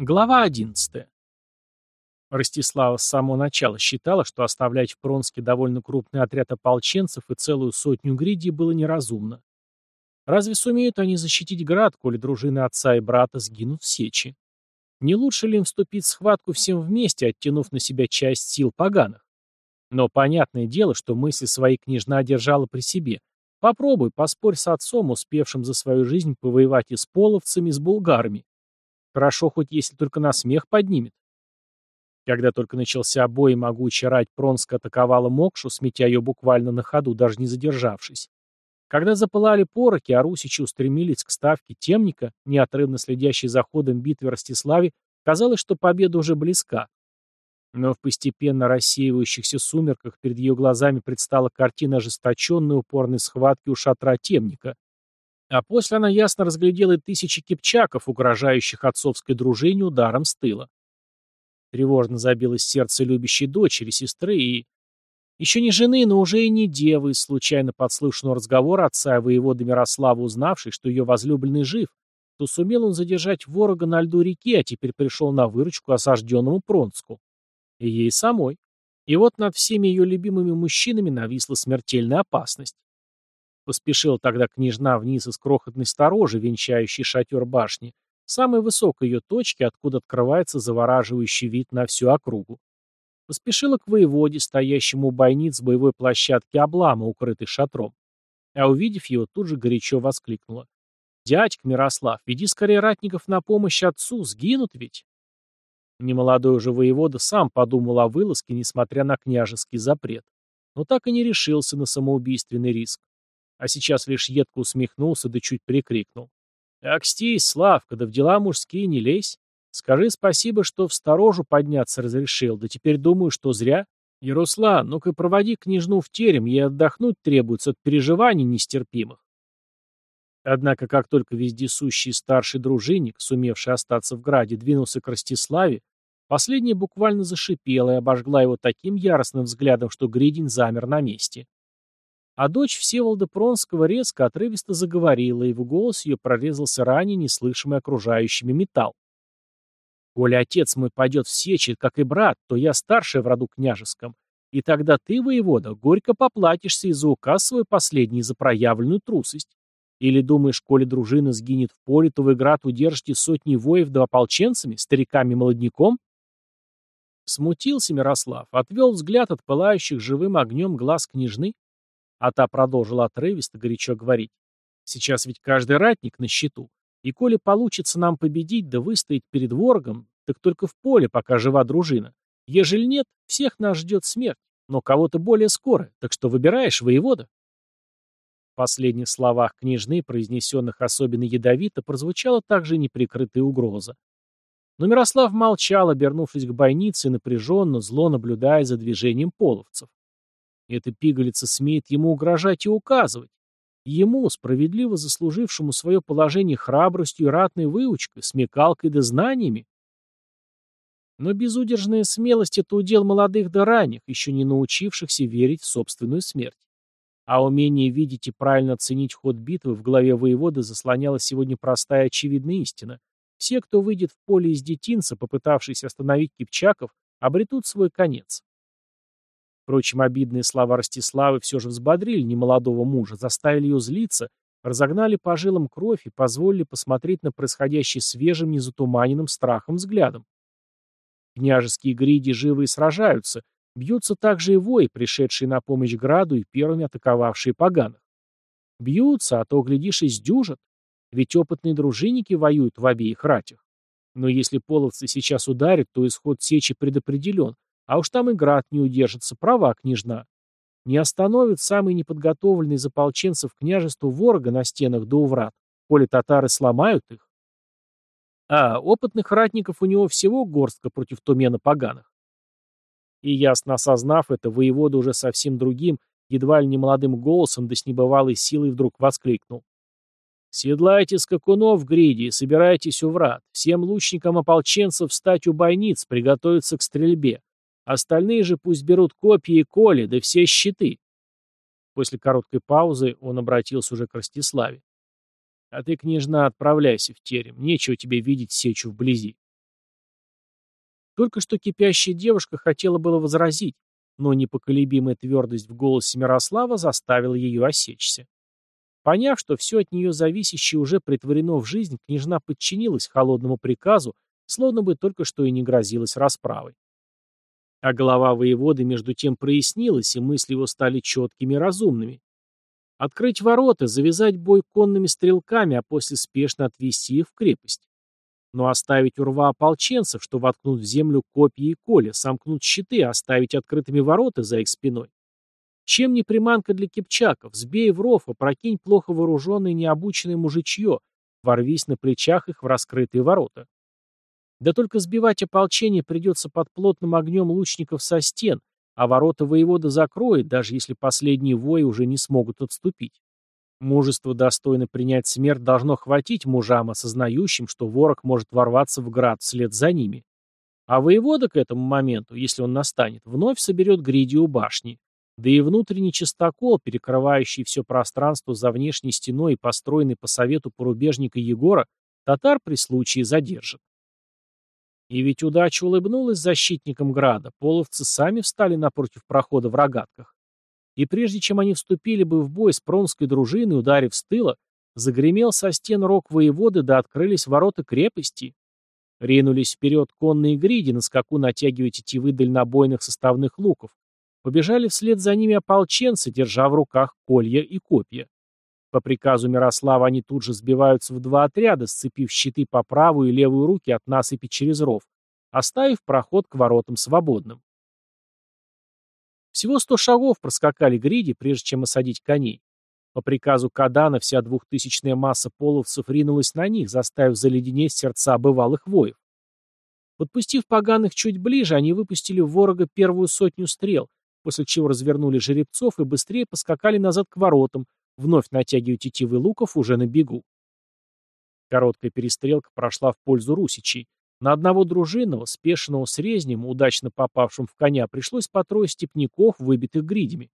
Глава 11. Ростислава с самого начала считала, что оставлять в Пронске довольно крупный отряд ополченцев и целую сотню гридий было неразумно. Разве сумеют они защитить град, коли дружины отца и брата сгинут в сечи? Не лучше ли им вступить в схватку всем вместе, оттянув на себя часть сил поганых? Но понятное дело, что мысли свои княжна держала при себе. Попробуй, поспорь с отцом, успевшим за свою жизнь повоевать и с половцами, и с булгарами. Хорошо, хоть если только на смех поднимет. Когда только начался бой и могучая рать Пронска атаковала Мокшу, сметя ее буквально на ходу, даже не задержавшись. Когда запылали пороки, а русичи устремились к ставке темника, неотрывно следящей за ходом битвы Ростиславе, казалось, что победа уже близка. Но в постепенно рассеивающихся сумерках перед ее глазами предстала картина ожесточенной упорной схватки у шатра темника. А после она ясно разглядела и тысячи кипчаков, угрожающих отцовской дружине ударом с тыла. Тревожно забилось сердце любящей дочери, сестры и... Еще не жены, но уже и не девы, случайно подслушанного разговора отца и воевода Мирослава, узнавший, что ее возлюбленный жив, то сумел он задержать ворога на льду реки, а теперь пришел на выручку осажденному Пронску. И ей самой. И вот над всеми ее любимыми мужчинами нависла смертельная опасность. Поспешила тогда княжна вниз из крохотной сторожи, венчающей шатер башни, самой высокой ее точки, откуда открывается завораживающий вид на всю округу. Поспешила к воеводе, стоящему у бойниц боевой площадки облама, укрытой шатром. А увидев его, тут же горячо воскликнула. «Дядька Мирослав, веди скорее ратников на помощь отцу, сгинут ведь!» Немолодой уже воевода сам подумал о вылазке, несмотря на княжеский запрет, но так и не решился на самоубийственный риск а сейчас лишь едко усмехнулся да чуть прикрикнул. «Акстись, Славка, да в дела мужские не лезь. Скажи спасибо, что в сторожу подняться разрешил, да теперь думаю, что зря. Яруслан, ну-ка проводи княжну в терем, ей отдохнуть требуется от переживаний нестерпимых». Однако, как только вездесущий старший дружинник, сумевший остаться в граде, двинулся к Ростиславе, последняя буквально зашипела и обожгла его таким яростным взглядом, что Гридин замер на месте. А дочь Всеволода Пронского резко, отрывисто заговорила, и в голос ее прорезался ранее неслышимый окружающими металл. «Коли отец мой пойдет в сечи, как и брат, то я старшая в роду княжеском, и тогда ты, воевода, горько поплатишься из-за указ свой последний за проявленную трусость. Или думаешь, коли дружина сгинет в поле, то вы град удержите сотни воев да ополченцами, стариками и молодняком?» Смутился Мирослав, отвел взгляд от пылающих живым огнем глаз княжны, а та продолжила отрывисто, горячо говорить. Сейчас ведь каждый ратник на счету. И коли получится нам победить да выстоять перед ворогом, так только в поле, пока жива дружина. Ежели нет, всех нас ждет смерть, но кого-то более скоро, так что выбираешь, воевода. В последних словах княжны, произнесенных особенно ядовито, прозвучала также неприкрытая угроза. Но Мирослав молчал, обернувшись к бойнице, напряженно, зло наблюдая за движением половцев. Эта пигалица смеет ему угрожать и указывать. Ему, справедливо заслужившему свое положение храбростью и ратной выучкой, смекалкой да знаниями. Но безудержная смелость — это удел молодых да ранних, еще не научившихся верить в собственную смерть. А умение видеть и правильно оценить ход битвы в голове воевода заслоняла сегодня простая очевидная истина. Все, кто выйдет в поле из детинца, попытавшись остановить кипчаков, обретут свой конец. Впрочем, обидные слова Ростиславы все же взбодрили немолодого мужа, заставили ее злиться, разогнали по жилам кровь и позволили посмотреть на происходящее свежим, незатуманенным страхом взглядом. Княжеские гриди живы и сражаются, бьются также и вои, пришедшие на помощь граду и первыми атаковавшие поганых. Бьются, а то, глядишь, и сдюжат, ведь опытные дружинники воюют в обеих ратях. Но если половцы сейчас ударят, то исход сечи предопределен, а уж там и град не удержится, права, княжна. Не остановит самый неподготовленный из ополченцев княжеству ворога на стенах до уврат, коли татары сломают их. А опытных ратников у него всего горстка против тумена поганых. И ясно осознав это, воевода уже совсем другим, едва ли не молодым голосом да с небывалой силой вдруг воскликнул. «Седлайте скакунов в гриде, собирайтесь у врат. Всем лучникам ополченцев встать у бойниц, приготовиться к стрельбе. Остальные же пусть берут копья и коли, да все щиты. После короткой паузы он обратился уже к Ростиславе. А ты, княжна, отправляйся в терем. Нечего тебе видеть сечу вблизи. Только что кипящая девушка хотела было возразить, но непоколебимая твердость в голосе Мирослава заставила ее осечься. Поняв, что все от нее зависящее уже притворено в жизнь, княжна подчинилась холодному приказу, словно бы только что и не грозилась расправой. А голова воеводы между тем прояснилась, и мысли его стали четкими и разумными. Открыть ворота, завязать бой конными стрелками, а после спешно отвести их в крепость. Но оставить у рва ополченцев, что воткнут в землю копья и коля, сомкнуть щиты, оставить открытыми ворота за их спиной. Чем не приманка для кипчаков? Сбей в ров, опрокинь плохо вооруженное необученное мужичье, ворвись на плечах их в раскрытые ворота. Да только сбивать ополчение придется под плотным огнем лучников со стен, а ворота воевода закроет, даже если последние вои уже не смогут отступить. Мужество достойно принять смерть должно хватить мужам, осознающим, что ворог может ворваться в град вслед за ними. А воевода к этому моменту, если он настанет, вновь соберет гриди у башни. Да и внутренний чистокол, перекрывающий все пространство за внешней стеной и построенный по совету порубежника Егора, татар при случае задержит. И ведь удача улыбнулась защитникам града, половцы сами встали напротив прохода в рогатках. И прежде чем они вступили бы в бой с пронской дружиной, ударив с тыла, загремел со стен рог воеводы, да открылись ворота крепости. Ринулись вперед конные гриди, на скаку натягивая тетивы дальнобойных составных луков. Побежали вслед за ними ополченцы, держа в руках колья и копья. По приказу Мирослава они тут же сбиваются в два отряда, сцепив щиты по правую и левую руки от насыпи через ров, оставив проход к воротам свободным. Всего сто шагов проскакали гриди, прежде чем осадить коней. По приказу Кадана вся двухтысячная масса половцев ринулась на них, заставив заледенеть сердца бывалых воев. Подпустив поганых чуть ближе, они выпустили в ворога первую сотню стрел, после чего развернули жеребцов и быстрее поскакали назад к воротам, вновь натягивая тетивы луков уже на бегу. Короткая перестрелка прошла в пользу русичей. На одного дружинного, спешенного с резнем, удачно попавшим в коня, пришлось по трое степняков, выбитых гридями.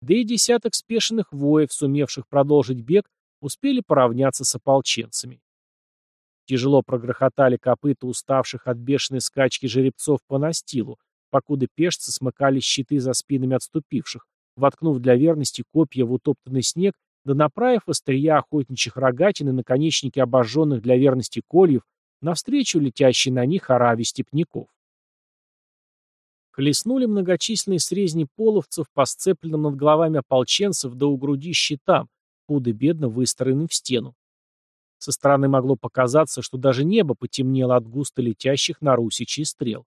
Да и десяток спешенных воев, сумевших продолжить бег, успели поравняться с ополченцами. Тяжело прогрохотали копыта уставших от бешеной скачки жеребцов по настилу, покуда пешцы смыкали щиты за спинами отступивших, воткнув для верности копья в утоптанный снег, да направив острия охотничьих рогатин и наконечники обожженных для верности кольев навстречу летящей на них ораве степняков. Хлестнули многочисленные срезни половцев по сцепленным над головами ополченцев до у груди щитам, худо-бедно выстроенным в стену. Со стороны могло показаться, что даже небо потемнело от густо летящих на русичи стрел.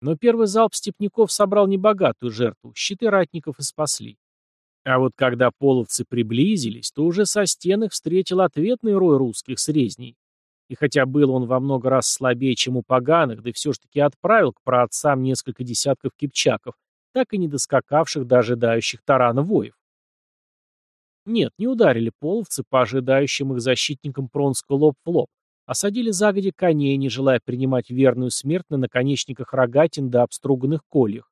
Но первый залп степняков собрал небогатую жертву, щиты ратников и спасли. А вот когда половцы приблизились, то уже со стен их встретил ответный рой русских срезней. И хотя был он во много раз слабее, чем у поганых, да все ж таки отправил к праотцам несколько десятков кипчаков, так и не доскакавших до ожидающих тарана воев. Нет, не ударили половцы по ожидающим их защитникам Пронска лоб в лоб, Осадили загоди коней, не желая принимать верную смерть на наконечниках рогатин да обструганных кольях.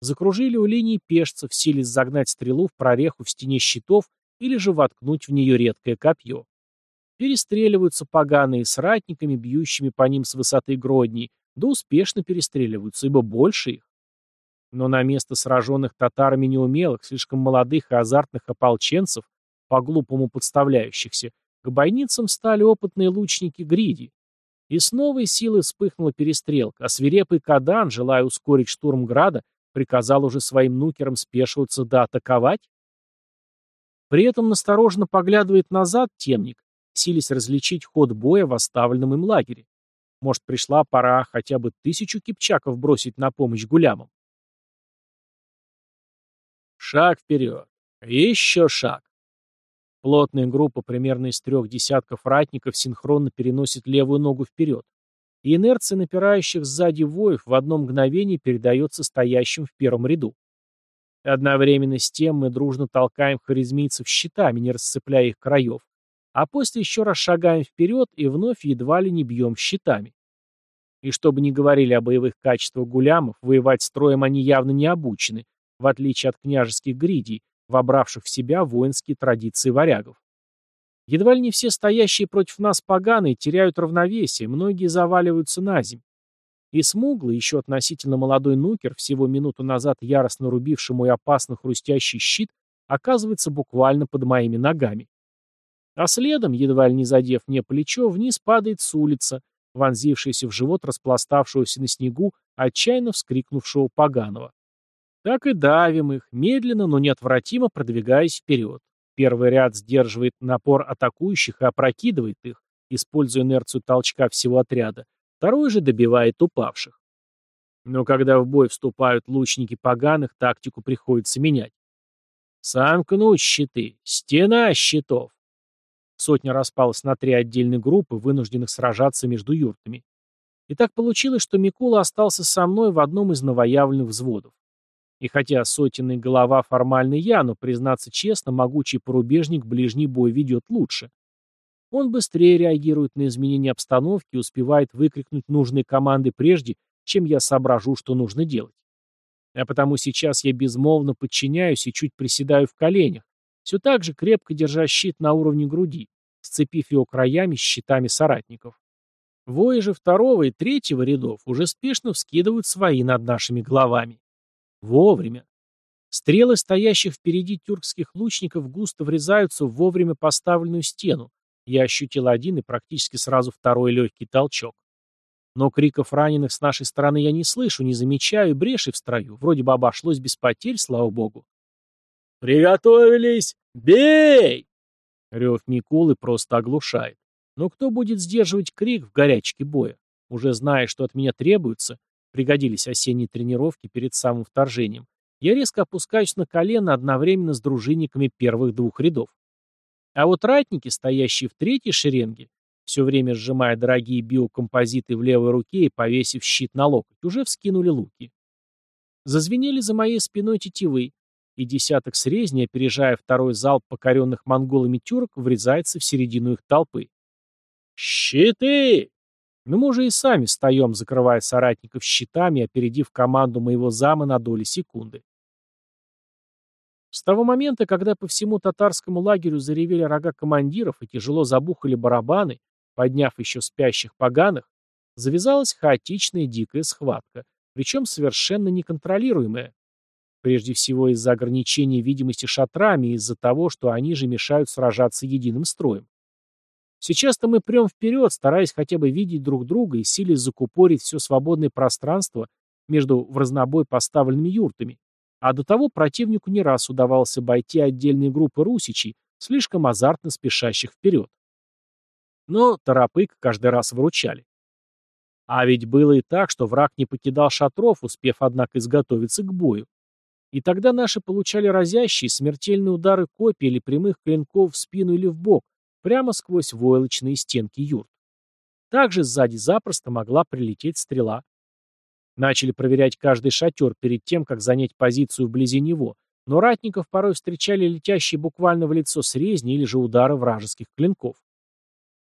Закружили у линии пешцев, сились загнать стрелу в прореху в стене щитов или же воткнуть в нее редкое копье. Перестреливаются поганые с ратниками, бьющими по ним с высоты гродней, да успешно перестреливаются, ибо больше их. Но на место сраженных татарами неумелых, слишком молодых и азартных ополченцев, по-глупому подставляющихся, к бойницам стали опытные лучники Гриди. И с новой силой вспыхнула перестрелка, а свирепый Кадан, желая ускорить штурм Града, приказал уже своим нукерам спешиваться да атаковать. При этом настороженно поглядывает назад темник, силясь различить ход боя в оставленном им лагере. Может, пришла пора хотя бы тысячу кипчаков бросить на помощь гулямам. Шаг вперед. Еще шаг. Плотная группа примерно из трех десятков ратников синхронно переносит левую ногу вперед, и инерция напирающих сзади воев в одно мгновение передается стоящим в первом ряду. Одновременно с тем мы дружно толкаем харизмийцев щитами, не рассыпляя их краев, а после еще раз шагаем вперед и вновь едва ли не бьем щитами. И чтобы не говорили о боевых качествах гулямов, воевать строем они явно не обучены, в отличие от княжеских гридий, вобравших в себя воинские традиции варягов. Едва ли не все стоящие против нас поганые теряют равновесие, многие заваливаются на земь. И смуглый, еще относительно молодой нукер, всего минуту назад яростно рубивший мой опасно хрустящий щит, оказывается буквально под моими ногами. А следом, едва ли не задев мне плечо, вниз падает с улицы, вонзившийся в живот распластавшегося на снегу, отчаянно вскрикнувшего поганого. Так и давим их, медленно, но неотвратимо продвигаясь вперед. Первый ряд сдерживает напор атакующих и опрокидывает их, используя инерцию толчка всего отряда. Второй же добивает упавших. Но когда в бой вступают лучники поганых, тактику приходится менять. Сомкнуть щиты, стена щитов. Сотня распалась на три отдельные группы, вынужденных сражаться между юртами. И так получилось, что Микула остался со мной в одном из новоявленных взводов. И хотя сотенный голова формально я, но, признаться честно, могучий порубежник ближний бой ведет лучше. Он быстрее реагирует на изменения обстановки и успевает выкрикнуть нужные команды прежде, чем я соображу, что нужно делать. А потому сейчас я безмолвно подчиняюсь и чуть приседаю в коленях, все так же крепко держа щит на уровне груди, сцепив его краями с щитами соратников. Вои же второго и третьего рядов уже спешно вскидывают свои над нашими головами. Вовремя. Стрелы стоящих впереди тюркских лучников густо врезаются в вовремя поставленную стену, я ощутил один и практически сразу второй легкий толчок. Но криков раненых с нашей стороны я не слышу, не замечаю, бреши в строю. Вроде бы обошлось без потерь, слава богу. «Приготовились! Бей!» Рев Микулы просто оглушает. Но кто будет сдерживать крик в горячке боя? Уже зная, что от меня требуется, пригодились осенние тренировки перед самым вторжением, я резко опускаюсь на колено одновременно с дружинниками первых двух рядов. А вот ратники, стоящие в третьей шеренге, все время сжимая дорогие биокомпозиты в левой руке и повесив щит на локоть, уже вскинули луки. Зазвенели за моей спиной тетивы, и десяток срезней, опережая второй залп покоренных монголами тюрок, врезается в середину их толпы. «Щиты!» Но мы уже и сами встаем, закрывая соратников щитами, опередив команду моего зама на доли секунды. С того момента, когда по всему татарскому лагерю заревели рога командиров и тяжело забухали барабаны, подняв еще спящих поганых, завязалась хаотичная дикая схватка, причем совершенно неконтролируемая. Прежде всего из-за ограничения видимости шатрами и из-за того, что они же мешают сражаться единым строем. Сейчас-то мы прем вперед, стараясь хотя бы видеть друг друга и силясь закупорить все свободное пространство между в разнобой поставленными юртами, а до того противнику не раз удавалось обойти отдельные группы русичей, слишком азартно спешащих вперед. Но торопык каждый раз выручали. А ведь было и так, что враг не покидал шатров, успев, однако, изготовиться к бою. И тогда наши получали разящие, смертельные удары копий или прямых клинков в спину или в бок, прямо сквозь войлочные стенки юрт. Также сзади запросто могла прилететь стрела. Начали проверять каждый шатер перед тем, как занять позицию вблизи него, но ратников порой встречали летящие буквально в лицо срезни или же удары вражеских клинков.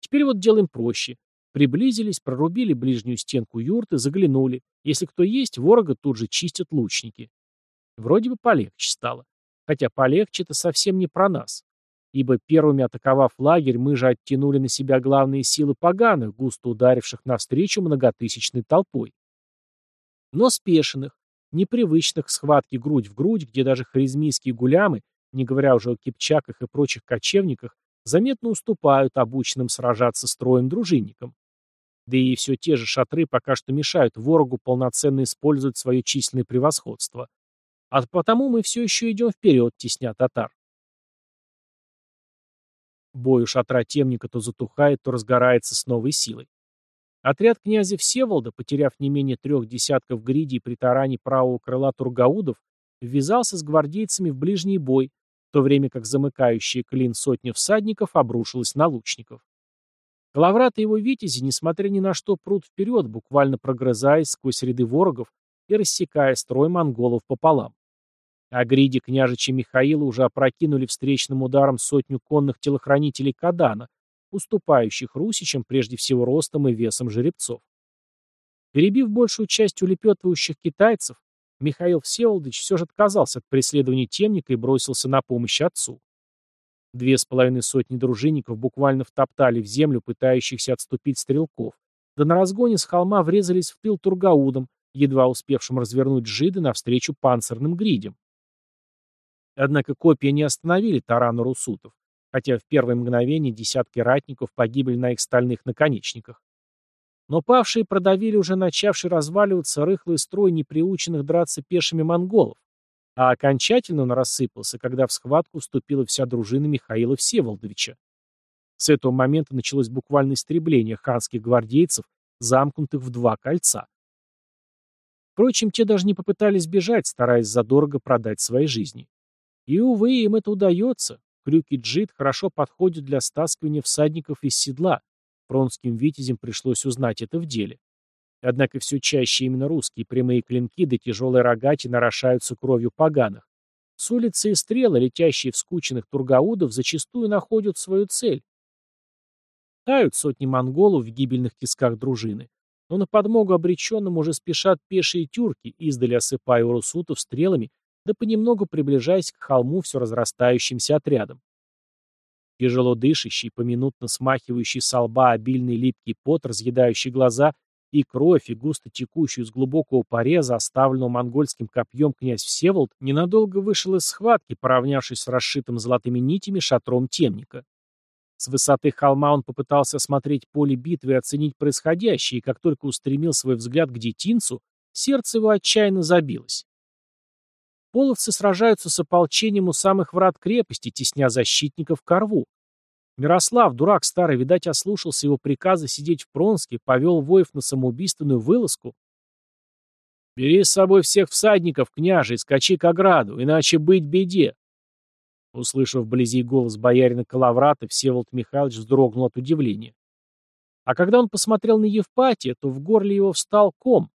Теперь вот делаем проще. Приблизились, прорубили ближнюю стенку юрты, заглянули. Если кто есть, ворога тут же чистят лучники. Вроде бы полегче стало. Хотя полегче-то совсем не про нас. Ибо первыми атаковав лагерь, мы же оттянули на себя главные силы поганых, густо ударивших навстречу многотысячной толпой но спешенных, непривычных к схватке грудь в грудь, где даже харизмийские гулямы, не говоря уже о кипчаках и прочих кочевниках, заметно уступают обученным сражаться строем дружинникам. Да и все те же шатры пока что мешают ворогу полноценно использовать свое численное превосходство. А потому мы все еще идем вперед, тесня татар. Бой у шатра темника то затухает, то разгорается с новой силой. Отряд князя Всеволода, потеряв не менее трех десятков гридей при таране правого крыла тургаудов, ввязался с гвардейцами в ближний бой, в то время как замыкающая клин сотня всадников обрушилась на лучников. Главрат и его витязи, несмотря ни на что, прут вперед, буквально прогрызаясь сквозь ряды ворогов и рассекая строй монголов пополам. А гриди княжича Михаила уже опрокинули встречным ударом сотню конных телохранителей Кадана, уступающих русичам прежде всего ростом и весом жеребцов. Перебив большую часть улепетывающих китайцев, Михаил Всеволодович все же отказался от преследования темника и бросился на помощь отцу. Две с половиной сотни дружинников буквально втоптали в землю пытающихся отступить стрелков, да на разгоне с холма врезались в тыл Тургаудом, едва успевшим развернуть жиды навстречу панцирным гридям. Однако копья не остановили тарану русутов, хотя в первое мгновение десятки ратников погибли на их стальных наконечниках. Но павшие продавили уже начавший разваливаться рыхлый строй неприученных драться пешими монголов, а окончательно он рассыпался, когда в схватку вступила вся дружина Михаила Всеволодовича. С этого момента началось буквальное истребление ханских гвардейцев, замкнутых в два кольца. Впрочем, те даже не попытались бежать, стараясь задорого продать свои жизни. И, увы, им это удается. Крюки джит хорошо подходят для стаскивания всадников из седла. Пронским витязям пришлось узнать это в деле. Однако все чаще именно русские прямые клинки да тяжелые рогати нарушаются кровью поганых. С улицы и стрелы, летящие в скученных тургаудов, зачастую находят свою цель Тают сотни монголов в гибельных тисках дружины, но на подмогу обреченным уже спешат пешие тюрки, издали осыпая урусутов стрелами, да понемногу приближаясь к холму все разрастающимся отрядом. Тяжело дышащий, поминутно смахивающий со лба обильный липкий пот, разъедающий глаза, и кровь, и густо текущую с глубокого пореза, оставленного монгольским копьем князь Всеволод, ненадолго вышел из схватки, поравнявшись с расшитым золотыми нитями шатром темника. С высоты холма он попытался осмотреть поле битвы и оценить происходящее, и как только устремил свой взгляд к детинцу, сердце его отчаянно забилось. Половцы сражаются с ополчением у самых врат крепости, тесня защитников к рву. Мирослав, дурак старый, видать, ослушался его приказа сидеть в Пронске, повел воев на самоубийственную вылазку. «Бери с собой всех всадников, княже, и скачи к ограду, иначе быть беде», Услышав вблизи голос боярина Калаврата, Всеволод Михайлович вздрогнул от удивления. А когда он посмотрел на Евпатия, то в горле его встал ком.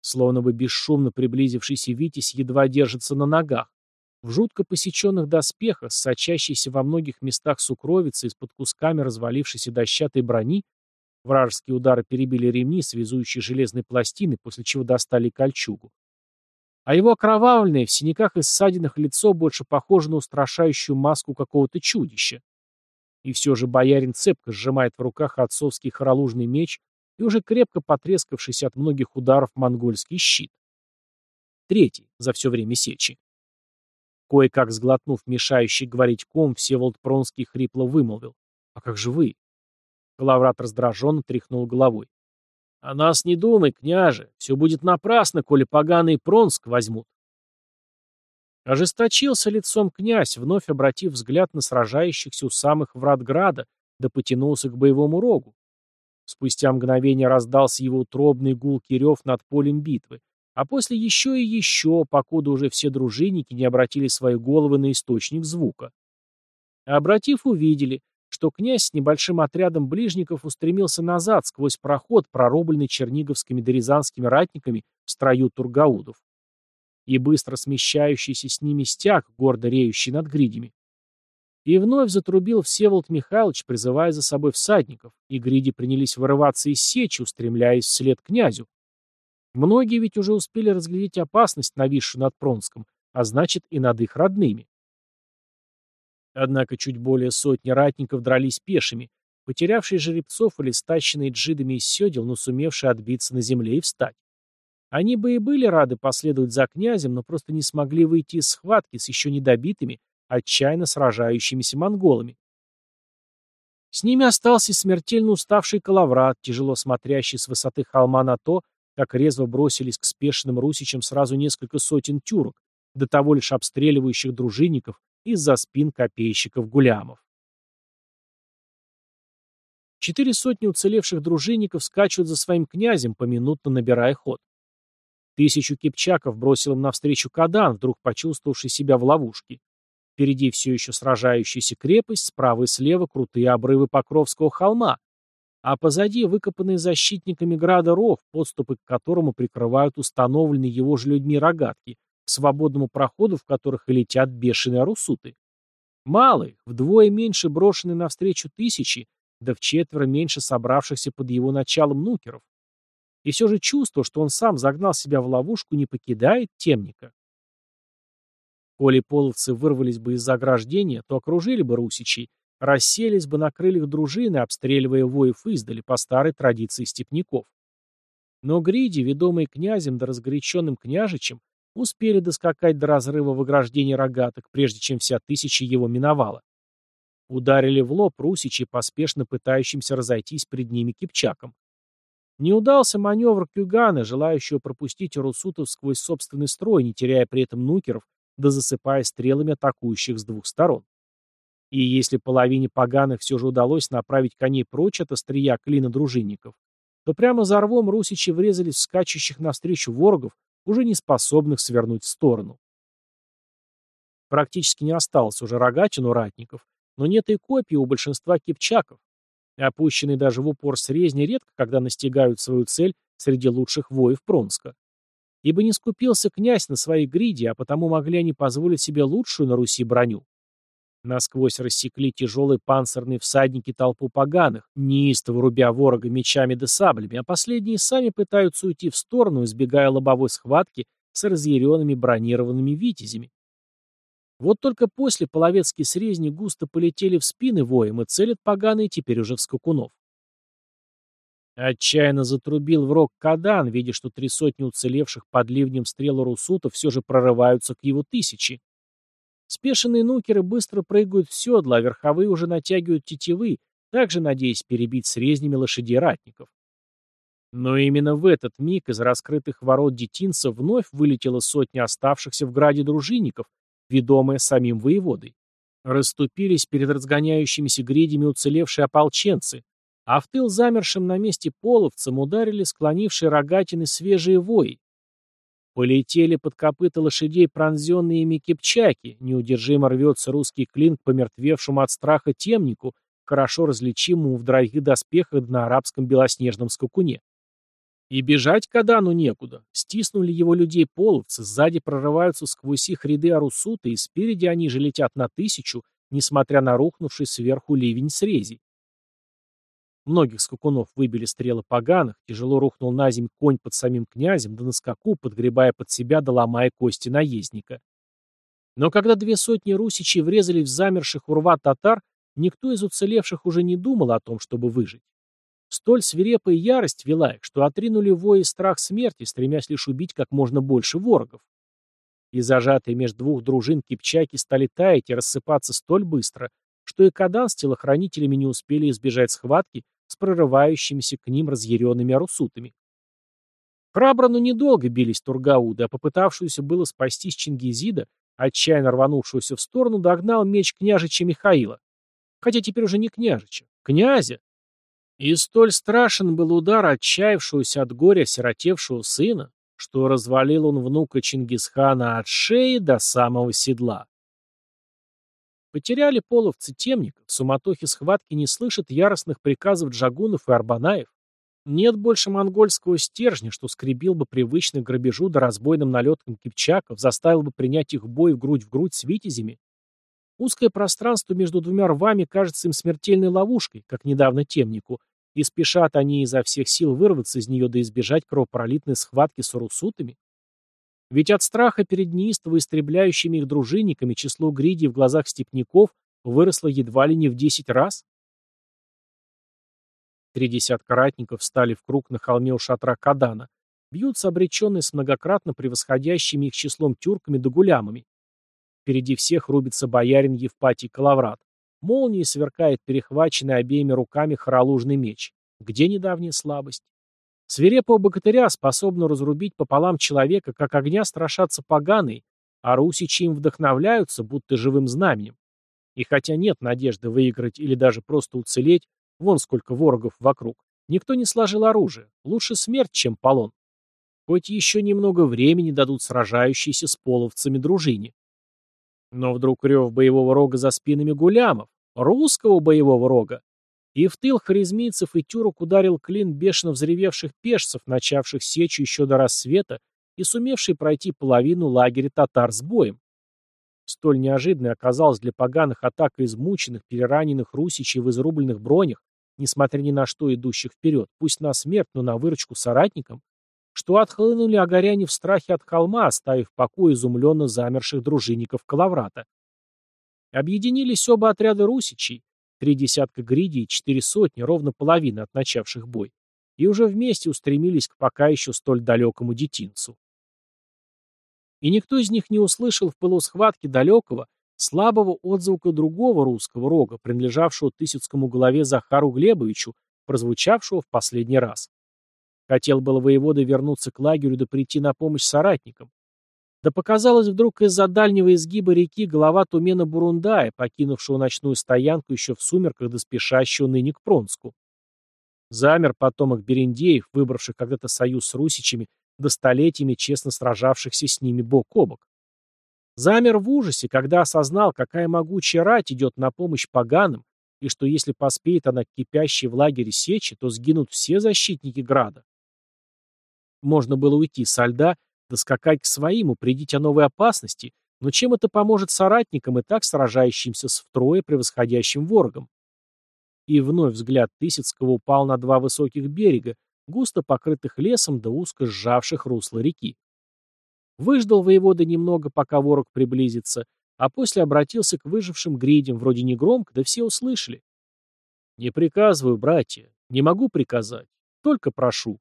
Словно бы бесшумно приблизившийся Витязь едва держится на ногах. В жутко посеченных доспехах, сочащейся во многих местах сукровицы из-под кусками развалившейся дощатой брони, вражеские удары перебили ремни, связующие железной пластины, после чего достали кольчугу а его окровавленное, в синяках и ссадинах лицо больше похоже на устрашающую маску какого-то чудища. И все же боярин цепко сжимает в руках отцовский хоролужный меч и уже крепко потрескавшийся от многих ударов монгольский щит. Третий за все время сечи. Кое-как сглотнув мешающий говорить ком, Всеволод Пронский хрипло вымолвил. «А как же вы?» Главрат раздраженно тряхнул головой. «О нас не думай, княже, все будет напрасно, коли поганый Пронск возьмут». Ожесточился лицом князь, вновь обратив взгляд на сражающихся у самых врат града, да потянулся к боевому рогу. Спустя мгновение раздался его утробный гулкий рев над полем битвы, а после еще и еще, покуда уже все дружинники не обратили свои головы на источник звука. обратив, увидели, что князь с небольшим отрядом ближников устремился назад сквозь проход, прорубленный черниговскими да рязанскими ратниками в строю тургаудов. И быстро смещающийся с ними стяг, гордо реющий над гридями. И вновь затрубил Всеволод Михайлович, призывая за собой всадников, и гриди принялись вырываться из сечи, устремляясь вслед князю. Многие ведь уже успели разглядеть опасность, нависшую над Пронском, а значит и над их родными. Однако чуть более сотни ратников дрались пешими, потерявшие жеребцов или стащенные джидами из седел, но сумевшие отбиться на земле и встать. Они бы и были рады последовать за князем, но просто не смогли выйти из схватки с еще недобитыми, отчаянно сражающимися монголами. С ними остался смертельно уставший Калаврат, тяжело смотрящий с высоты холма на то, как резво бросились к спешным русичам сразу несколько сотен тюрок, до того лишь обстреливающих дружинников, из-за спин копейщиков-гулямов. Четыре сотни уцелевших дружинников скачут за своим князем, поминутно набирая ход. Тысячу кипчаков бросил им навстречу Кадан, вдруг почувствовавший себя в ловушке. Впереди все еще сражающаяся крепость, справа и слева крутые обрывы Покровского холма, а позади выкопанные защитниками града ров, подступы к которому прикрывают установленные его же людьми рогатки, свободному проходу, в которых и летят бешеные арусуты. Мало их, вдвое меньше брошенные навстречу тысячи, да в четверо меньше собравшихся под его началом нукеров. И все же чувство, что он сам загнал себя в ловушку, не покидает темника. Коли половцы вырвались бы из заграждения, то окружили бы русичей, расселись бы на крыльях дружины, обстреливая воев издали по старой традиции степняков. Но гриди, ведомые князем да разгоряченным княжичем, успели доскакать до разрыва в ограждении рогаток, прежде чем вся тысяча его миновала. Ударили в лоб русичи, поспешно пытающимся разойтись пред ними кипчаком. Не удался маневр Кюгана, желающего пропустить русутов сквозь собственный строй, не теряя при этом нукеров, да засыпая стрелами атакующих с двух сторон. И если половине поганых все же удалось направить коней прочь от острия клина дружинников, то прямо за рвом русичи врезались в скачущих навстречу ворогов, уже не способных свернуть в сторону. Практически не осталось уже рогатин у ратников, но нет и копий у большинства кипчаков. Опущенные даже в упор срезни редко когда настигают свою цель среди лучших воев Пронска. Ибо не скупился князь на своей гриде, а потому могли они позволить себе лучшую на Руси броню. Насквозь рассекли тяжелые панцирные всадники толпу поганых, неистово рубя ворога мечами да саблями, а последние сами пытаются уйти в сторону, избегая лобовой схватки с разъяренными бронированными витязями. Вот только после половецкие срезни густо полетели в спины воем и целят поганые теперь уже в скакунов. Отчаянно затрубил в рог Кадан, видя, что три сотни уцелевших под ливнем стрел русутов все же прорываются к его тысячи. Спешенные нукеры быстро прыгают в седла, а верховые уже натягивают тетивы, также надеясь перебить с резнями лошадей ратников. Но именно в этот миг из раскрытых ворот детинца вновь вылетела сотня оставшихся в граде дружинников, ведомая самим воеводой. Расступились перед разгоняющимися гридями уцелевшие ополченцы, а в тыл замершим на месте половцам ударили склонившие рогатины свежие вои, Полетели под копыта лошадей пронзенные ими кипчаки, неудержимо рвется русский клин к помертвевшему от страха темнику, хорошо различимому в дорогих доспехах на арабском белоснежном скакуне. И бежать Кадану некуда. Стиснули его людей половцы, сзади прорываются сквозь их ряды арусуты, и спереди они же летят на тысячу, несмотря на рухнувший сверху ливень срези. Многих скакунов выбили стрелы поганых, тяжело рухнул на земь конь под самим князем, да на скаку, подгребая под себя, да ломая кости наездника. Но когда две сотни русичей врезали в замерших урва татар, никто из уцелевших уже не думал о том, чтобы выжить. Столь свирепая ярость вела их, что отринули вои страх смерти, стремясь лишь убить как можно больше ворогов. И зажатые между двух дружин кипчаки стали таять и рассыпаться столь быстро, что и Кадан с телохранителями не успели избежать схватки с прорывающимися к ним разъяренными арусутами. Храбро, но недолго бились Тургауды, а попытавшуюся было спастись Чингизида, отчаянно рванувшуюся в сторону, догнал меч княжича Михаила. Хотя теперь уже не княжича, князя. И столь страшен был удар отчаявшегося от горя сиротевшего сына, что развалил он внука Чингисхана от шеи до самого седла. Потеряли половцы темников, в суматохе схватки не слышат яростных приказов джагунов и арбанаев. Нет больше монгольского стержня, что скребил бы привычных грабежу да разбойным налеткам кипчаков, заставил бы принять их бой в грудь в грудь с витязями. Узкое пространство между двумя рвами кажется им смертельной ловушкой, как недавно темнику, и спешат они изо всех сил вырваться из нее да избежать кровопролитной схватки с урусутами. Ведь от страха перед неистово истребляющими их дружинниками число гриди в глазах степняков выросло едва ли не в десять раз. Три десятка ратников встали в круг на холме у шатра Кадана, бьются обреченные с многократно превосходящими их числом тюрками да гулямами. Впереди всех рубится боярин Евпатий Калаврат. Молнией сверкает перехваченный обеими руками хоролужный меч. Где недавняя слабость? Свирепого богатыря, способного разрубить пополам человека, как огня страшатся поганые, а русичи им вдохновляются, будто живым знаменем. И хотя нет надежды выиграть или даже просто уцелеть, вон сколько ворогов вокруг, никто не сложил оружие. Лучше смерть, чем полон. Хоть еще немного времени дадут сражающиеся с половцами дружине. Но вдруг рев боевого рога за спинами гулямов, русского боевого рога, и в тыл харизмийцев и тюрок ударил клин бешено взревевших пешцев, начавших сечу еще до рассвета и сумевший пройти половину лагеря татар с боем. Столь неожиданной оказалась для поганых атака измученных, перераненных русичей в изрубленных бронях, несмотря ни на что идущих вперед, пусть на смерть, но на выручку соратникам, что отхлынули огоряне в страхе от холма, оставив в покое изумленно замерших дружинников Калаврата. Объединились оба отряда русичей, три десятка гриди и четыре сотни, ровно половина от начавших бой, и уже вместе устремились к пока еще столь далекому детинцу. И никто из них не услышал в пылу схватки далекого, слабого отзвука другого русского рога, принадлежавшего Тысяцкому главе Захару Глебовичу, прозвучавшего в последний раз. Хотел было воевода вернуться к лагерю да прийти на помощь соратникам. Да показалось вдруг из-за дальнего изгиба реки голова Тумена Бурундая, покинувшего ночную стоянку еще в сумерках да спешащего ныне к Пронску. Замер потомок Берендеев, выбравших когда-то союз с русичами, до столетиями честно сражавшихся с ними бок о бок. Замер в ужасе, когда осознал, какая могучая рать идет на помощь поганым, и что если поспеет она к кипящей в лагере сечи, то сгинут все защитники града. Можно было уйти со льда, доскакать к своим, упредить о новой опасности, но чем это поможет соратникам и так сражающимся с втрое превосходящим ворогом? И вновь взгляд Тысяцкого упал на два высоких берега, густо покрытых лесом да узко сжавших русло реки. Выждал воевода немного, пока ворог приблизится, а после обратился к выжившим гридям, вроде негромко, да все услышали. «Не приказываю, братья, не могу приказать, только прошу.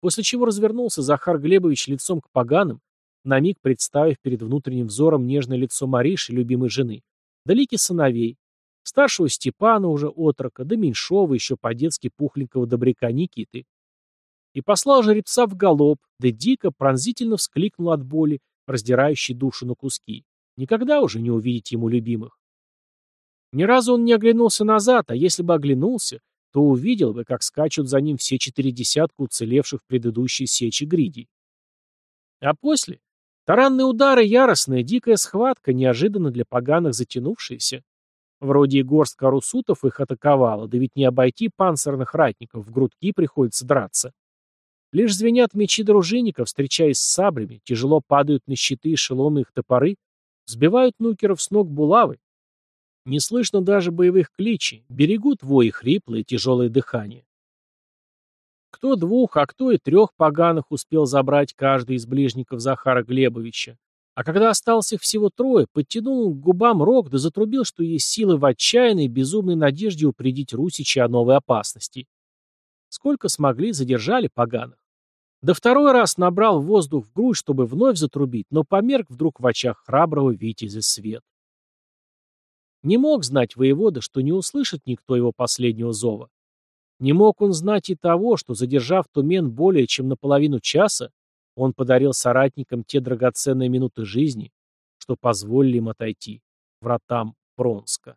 После чего развернулся Захар Глебович лицом к поганым, на миг представив перед внутренним взором нежное лицо Мариши, любимой жены, далеких сыновей, старшего Степана уже отрока, да меньшого, еще по-детски пухленького добряка Никиты. И послал жеребца в галоп, да дико пронзительно вскликнул от боли, раздирающей душу на куски. Никогда уже не увидеть ему любимых. Ни разу он не оглянулся назад, а если бы оглянулся, то увидел бы, как скачут за ним все четыре десятка уцелевших в предыдущей сечи гриди. А после — таранные удары, яростная, дикая схватка, неожиданно для поганых затянувшаяся. Вроде и горстка русутов их атаковала, да ведь не обойти панцирных ратников, в грудки приходится драться. Лишь звенят мечи дружинников, встречаясь с саблями, тяжело падают на щиты и шеломы их топоры, сбивают нукеров с ног булавы, не слышно даже боевых кличей, берегут вой хриплое тяжелое дыхание. Кто двух, а кто и трех поганых успел забрать каждый из ближников Захара Глебовича. А когда остался всего трое, подтянул к губам рог да затрубил, что есть силы в отчаянной, безумной надежде упредить Русича о новой опасности. Сколько смогли, задержали поганых. Да второй раз набрал воздух в грудь, чтобы вновь затрубить, но померк вдруг в очах храброго Витязя свет. Не мог знать воевода, что не услышит никто его последнего зова. Не мог он знать и того, что, задержав Тумен более чем на половину часа, он подарил соратникам те драгоценные минуты жизни, что позволили им отойти вратам Пронска.